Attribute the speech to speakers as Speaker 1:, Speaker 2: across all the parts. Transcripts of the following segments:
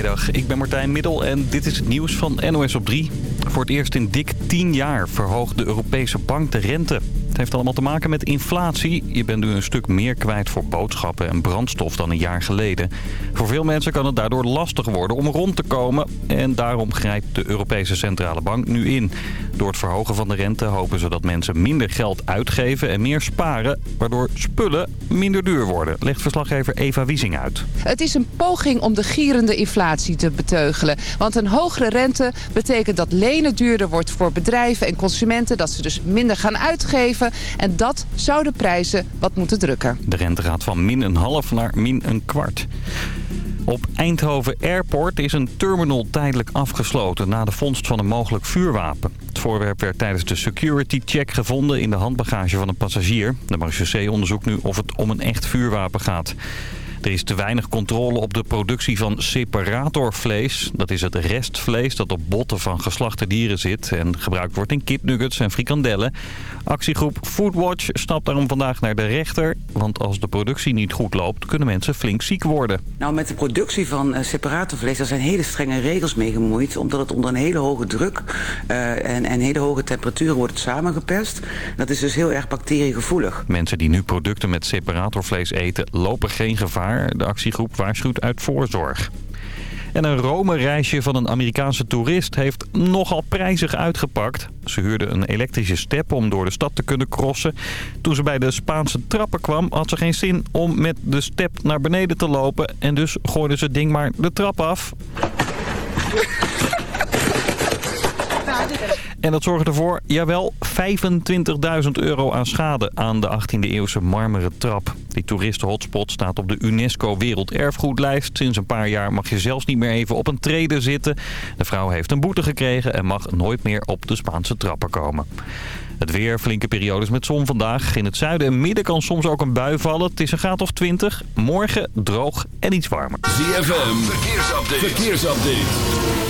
Speaker 1: Goedemiddag, ik ben Martijn Middel en dit is het nieuws van NOS op 3. Voor het eerst in dik 10 jaar verhoogt de Europese bank de rente. Heeft allemaal te maken met inflatie. Je bent nu een stuk meer kwijt voor boodschappen en brandstof dan een jaar geleden. Voor veel mensen kan het daardoor lastig worden om rond te komen. En daarom grijpt de Europese Centrale Bank nu in. Door het verhogen van de rente hopen ze dat mensen minder geld uitgeven en meer sparen. Waardoor spullen minder duur worden, legt verslaggever Eva Wiesing uit.
Speaker 2: Het is een poging om de gierende inflatie te beteugelen. Want een hogere rente betekent dat lenen duurder wordt voor bedrijven en consumenten. Dat ze dus minder gaan uitgeven. En dat zou de prijzen wat moeten drukken.
Speaker 1: De rente gaat van min een half naar min een kwart. Op Eindhoven Airport is een terminal tijdelijk afgesloten na de vondst van een mogelijk vuurwapen. Het voorwerp werd tijdens de security check gevonden in de handbagage van een passagier. De marechaussee onderzoekt nu of het om een echt vuurwapen gaat. Er is te weinig controle op de productie van separatorvlees. Dat is het restvlees dat op botten van geslachte dieren zit... en gebruikt wordt in kipnuggets en frikandellen. Actiegroep Foodwatch stapt daarom vandaag naar de rechter. Want als de productie niet goed loopt, kunnen mensen flink ziek worden.
Speaker 3: Nou, met de productie van uh, separatorvlees, daar zijn hele strenge regels mee gemoeid. Omdat het onder een hele hoge druk uh, en, en hele hoge temperaturen wordt samengeperst. Dat is dus heel erg bacteriegevoelig.
Speaker 1: Mensen die nu producten met separatorvlees eten, lopen geen gevaar de actiegroep waarschuwt uit voorzorg. En een Rome-reisje van een Amerikaanse toerist heeft nogal prijzig uitgepakt. Ze huurde een elektrische step om door de stad te kunnen crossen. Toen ze bij de Spaanse trappen kwam, had ze geen zin om met de step naar beneden te lopen. En dus gooide ze het ding maar de trap af. En dat zorgde ervoor, jawel, 25.000 euro aan schade aan de 18e eeuwse marmeren trap. Die toeristenhotspot staat op de UNESCO Werelderfgoedlijst. Sinds een paar jaar mag je zelfs niet meer even op een trede zitten. De vrouw heeft een boete gekregen en mag nooit meer op de Spaanse trappen komen. Het weer, flinke periodes met zon vandaag. In het zuiden en midden kan soms ook een bui vallen. Het is een graad of 20. Morgen droog en iets warmer.
Speaker 4: ZFM, verkeersupdate. verkeersupdate.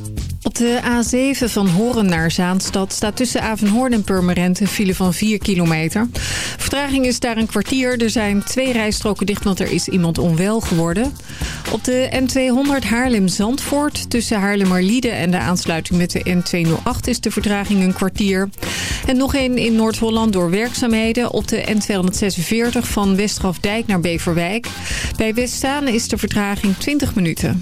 Speaker 5: Op de A7 van Horen naar Zaanstad staat tussen Avenhoorn en Purmerend een file van 4 kilometer. Vertraging is daar een kwartier. Er zijn twee rijstroken dicht, want er is iemand onwel geworden. Op de N200 Haarlem-Zandvoort tussen Haarlemmerliede en de aansluiting met de N208 is de vertraging een kwartier. En nog één in Noord-Holland door werkzaamheden op de N246 van Westgrafdijk naar Beverwijk. Bij Westzaan is de vertraging 20 minuten.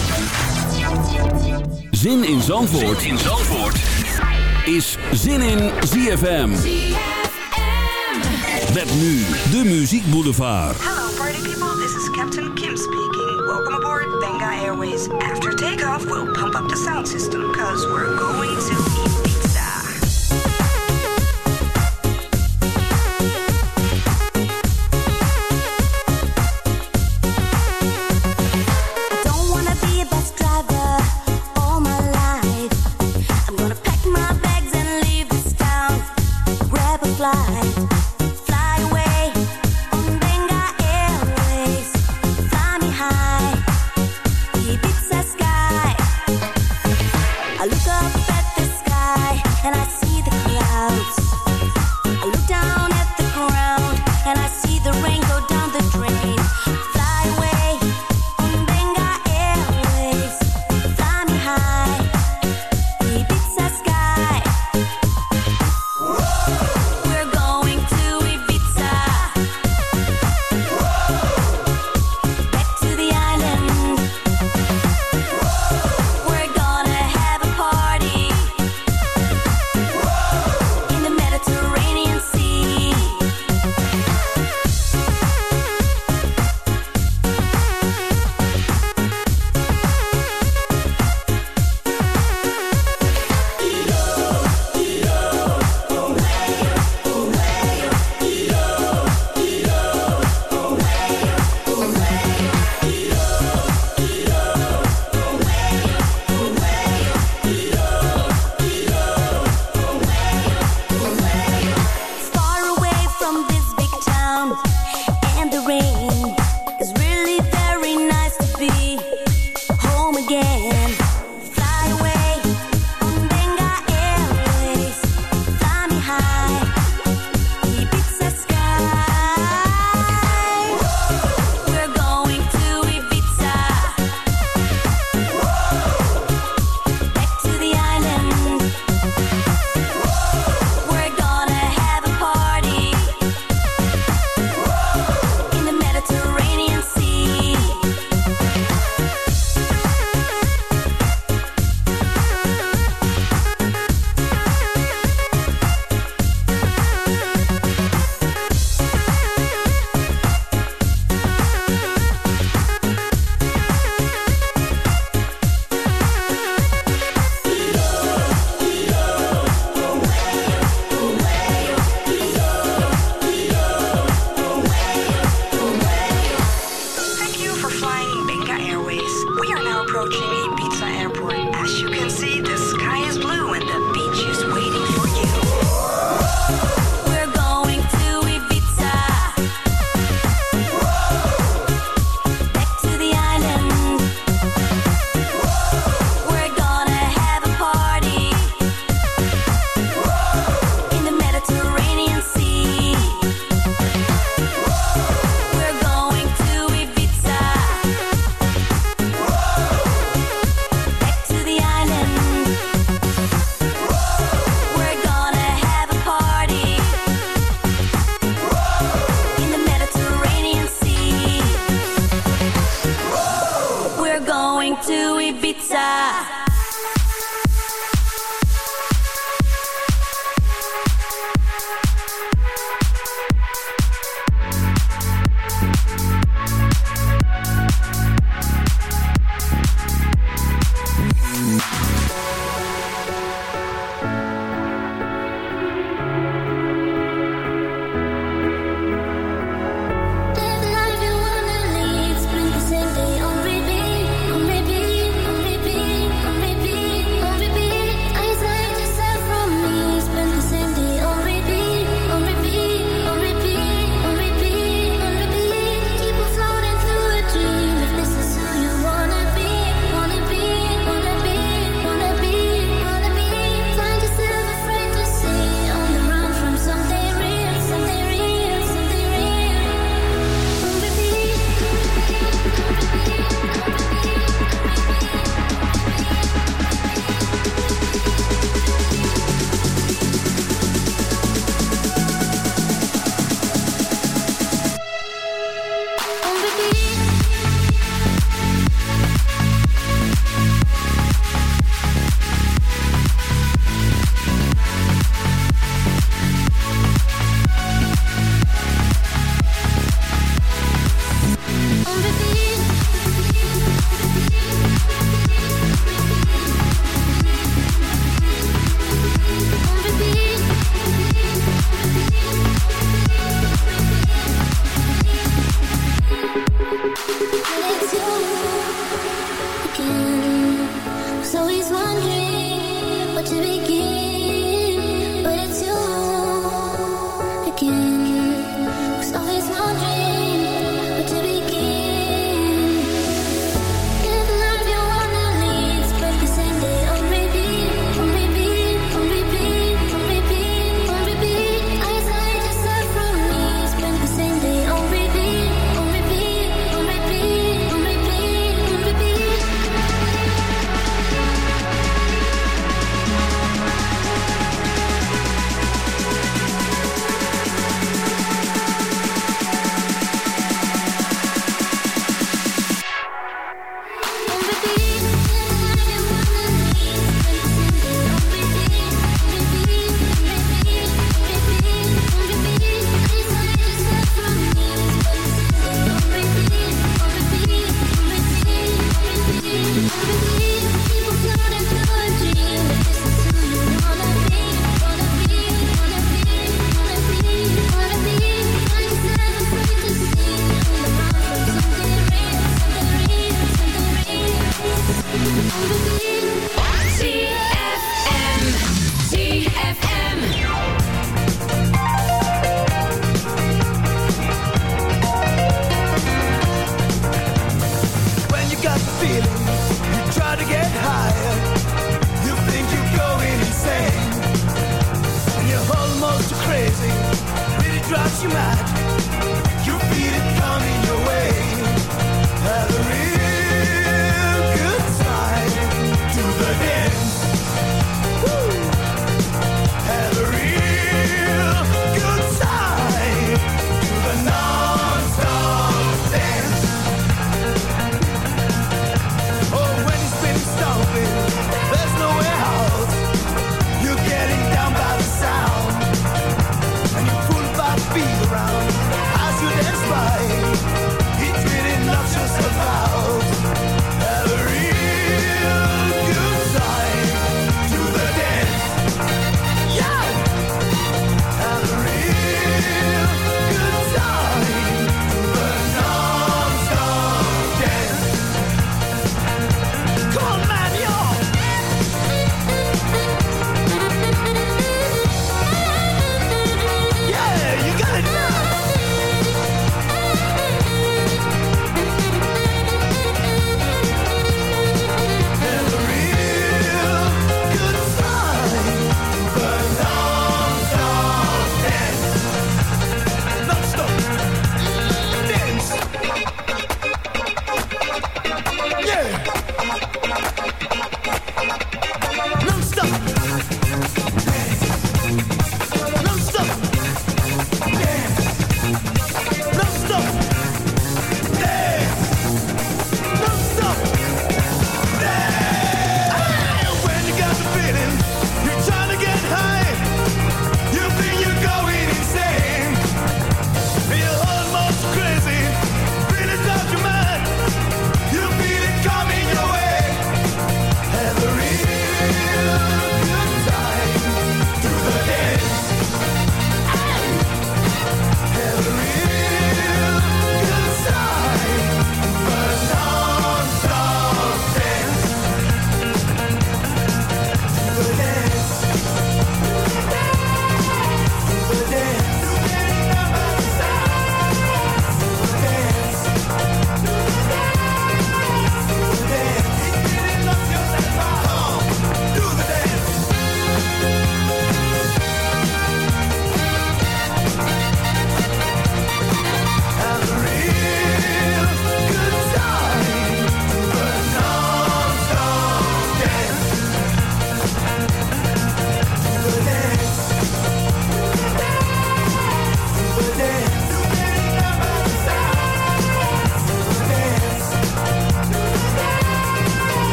Speaker 4: Zin in Zandvoort, zin in Zandvoort. is Zin in ZFM. ZFM. Met nu de Muziek Boulevard.
Speaker 6: Hello party people, this is Captain Kim speaking. Welcome aboard Benga Airways. After takeoff, we'll pump up the sound system, cause we're going to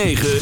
Speaker 7: 9.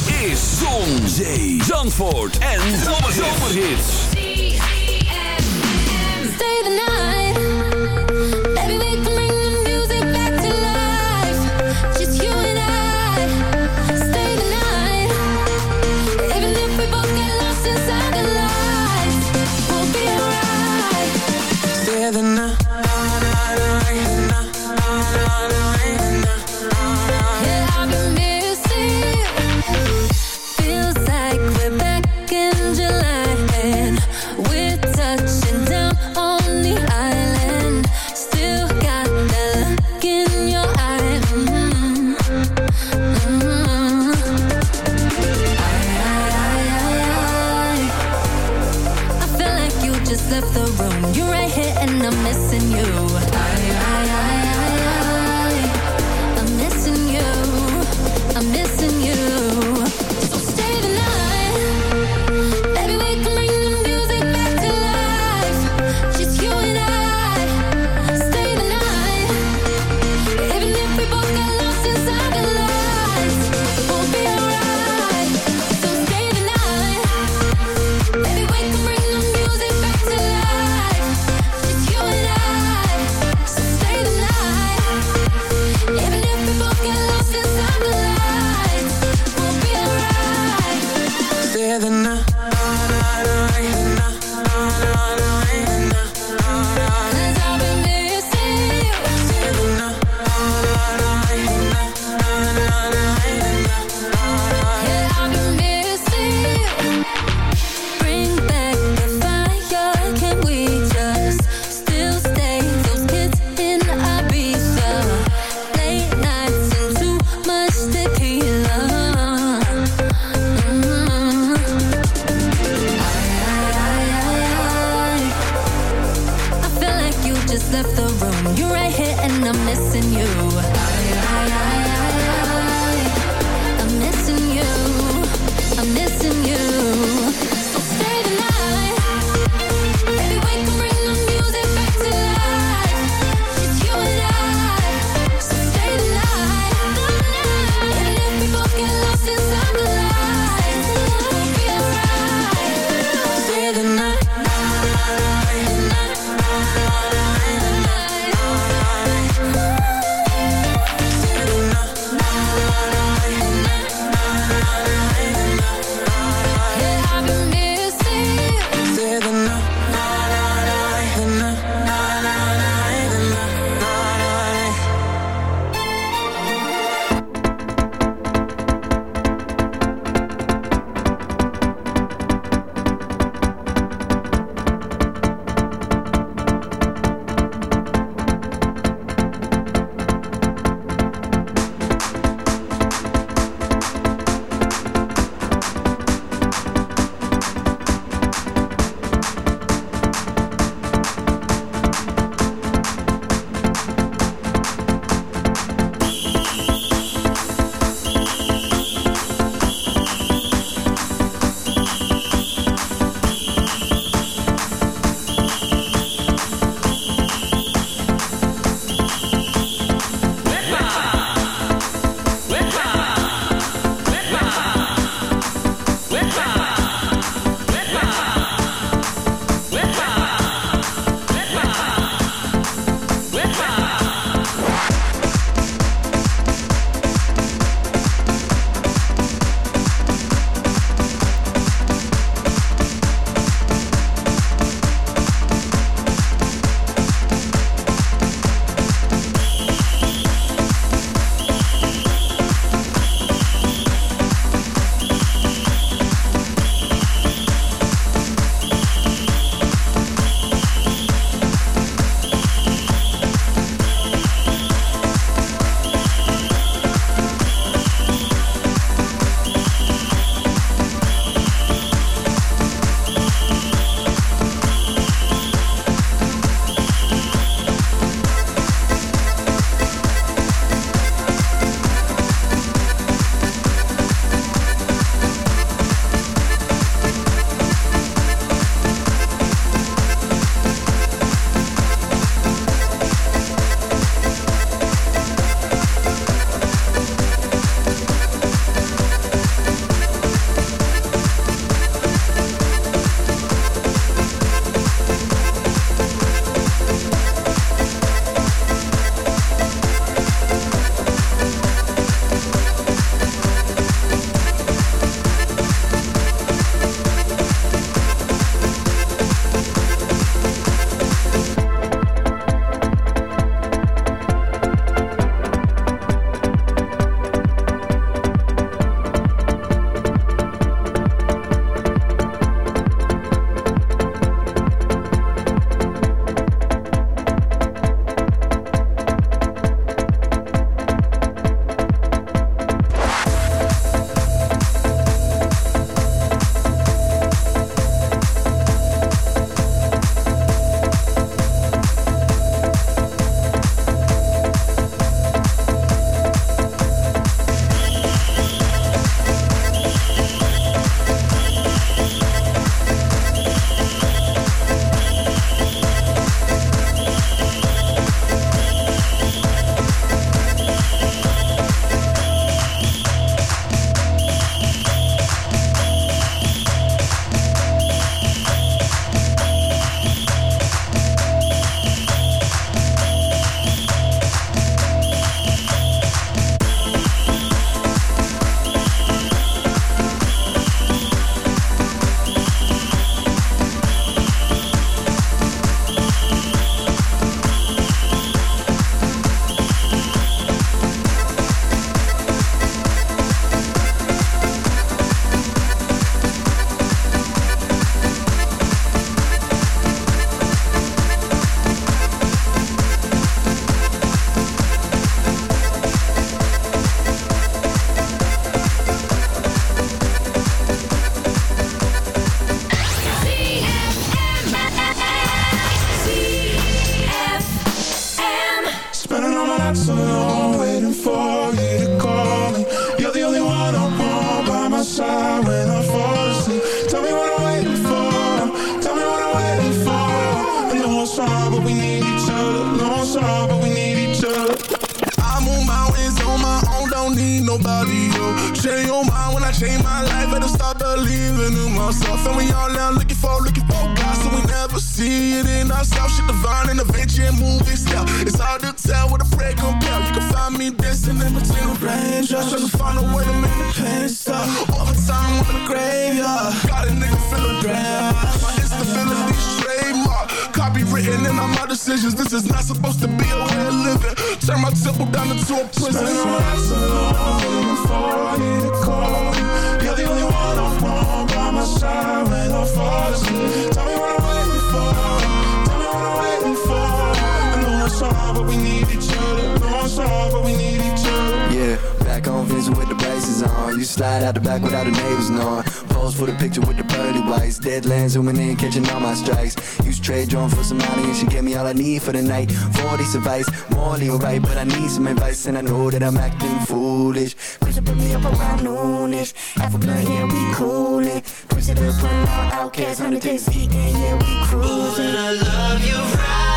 Speaker 7: You
Speaker 8: slide out the back without the neighbors knowing. Pose for the picture with the pearly whites. Deadlands zooming in, catching all my strikes. Use trade drone for some money and she gave me all I need for the night. 40 advice, morally alright, but I need some advice and I know that I'm acting foolish. Push it, put me up around noonish. After blood, yeah, we coolin'. Push it up, put outcasts on the days, yeah, we cruising.
Speaker 9: Oh, and I love you right.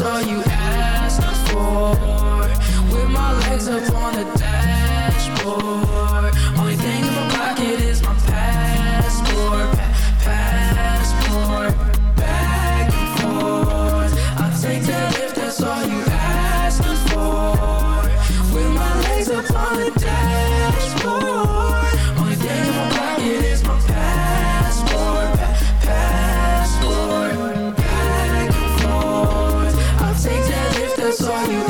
Speaker 9: saw you
Speaker 10: on you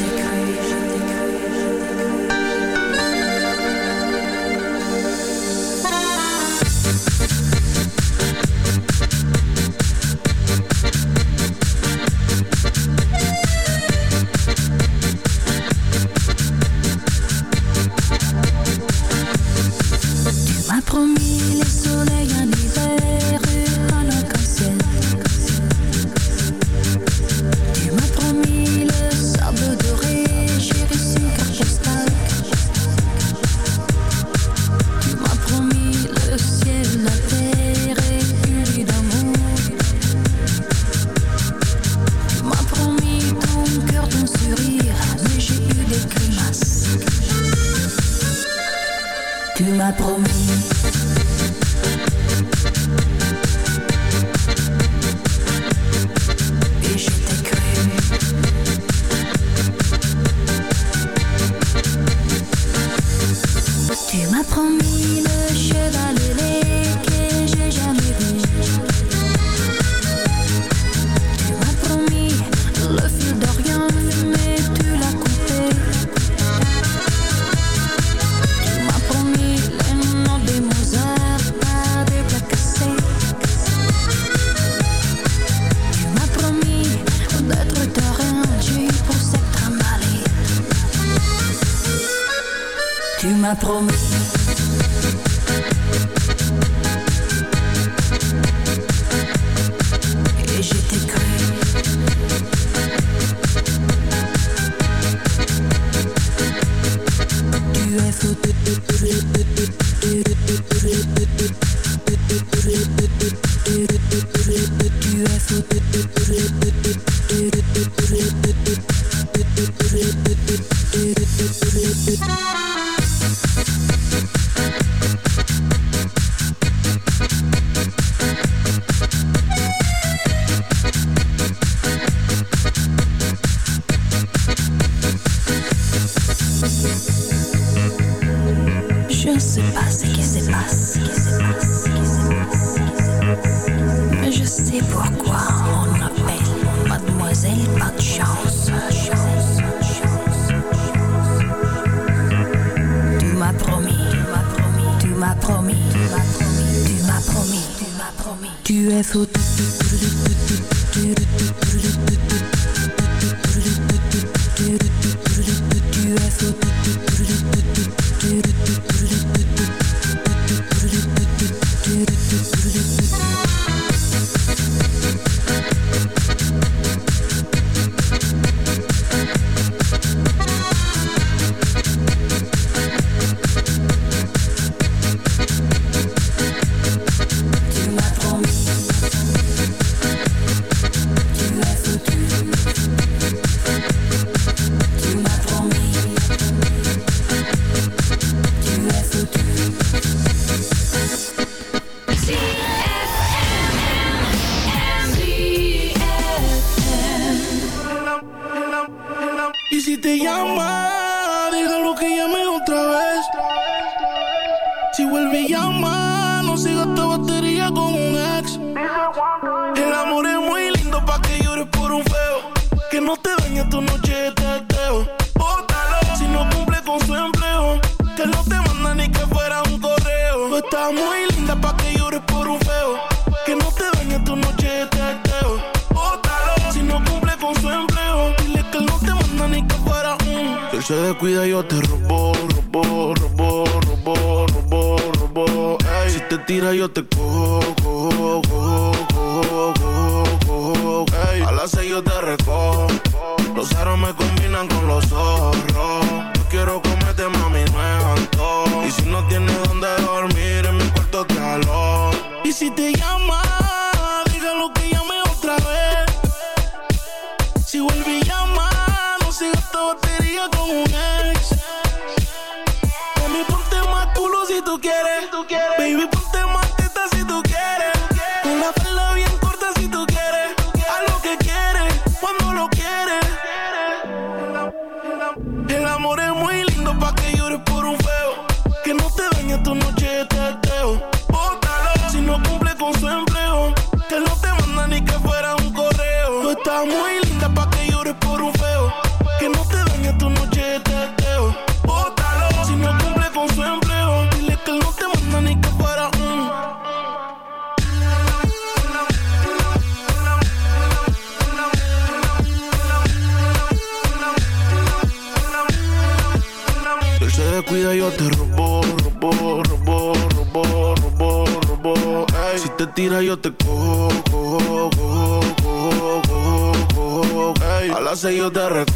Speaker 11: подарок.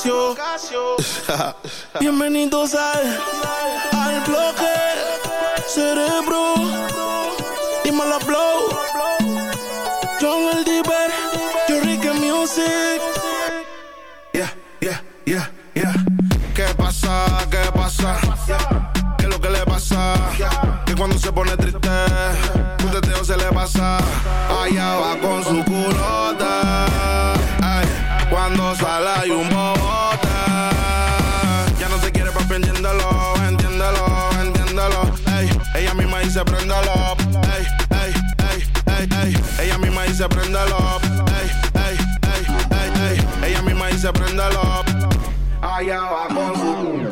Speaker 11: Casio. Bienvenidos al, al bloque cerebro. Dímelo, bloque. dice prendelo up. Ey, ey, ey, ey, ey. Ella misma dice prendelo up. Ey, ey, ey, ey, ey. Ella misma dice prendelo up. Allá va con su.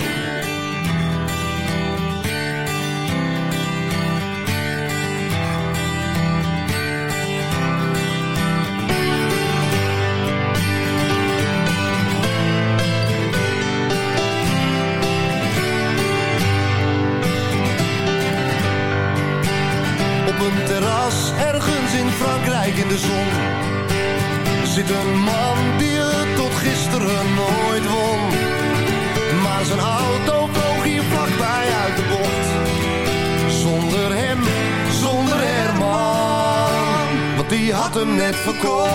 Speaker 12: Een terras ergens in Frankrijk in de zon zit een man die het tot gisteren nooit won. Maar zijn auto vloog hier vlakbij uit de bocht. Zonder hem, zonder Herman, want die had hem net verkocht.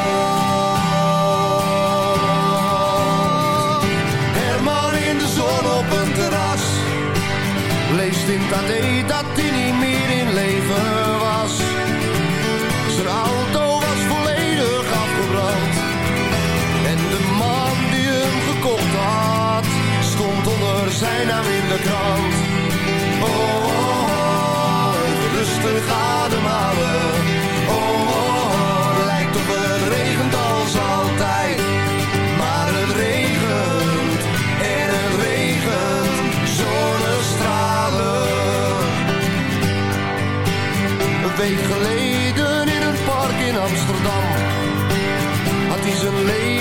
Speaker 12: Herman in de zon op een terras, leest in AD dat had hij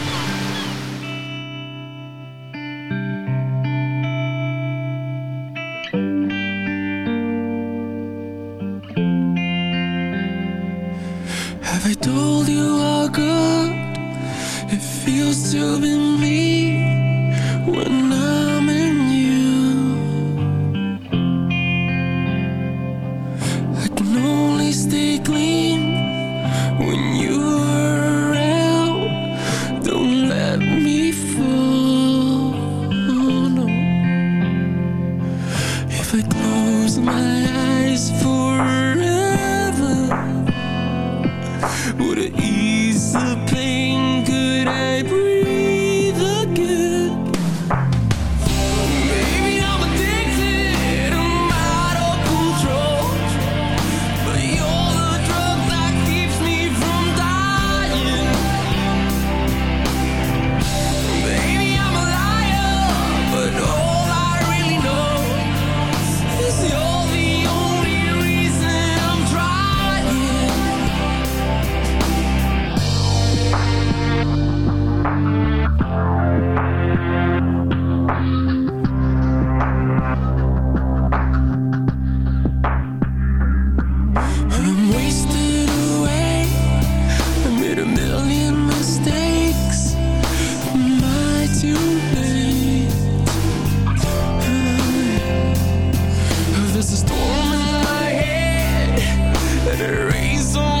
Speaker 4: reason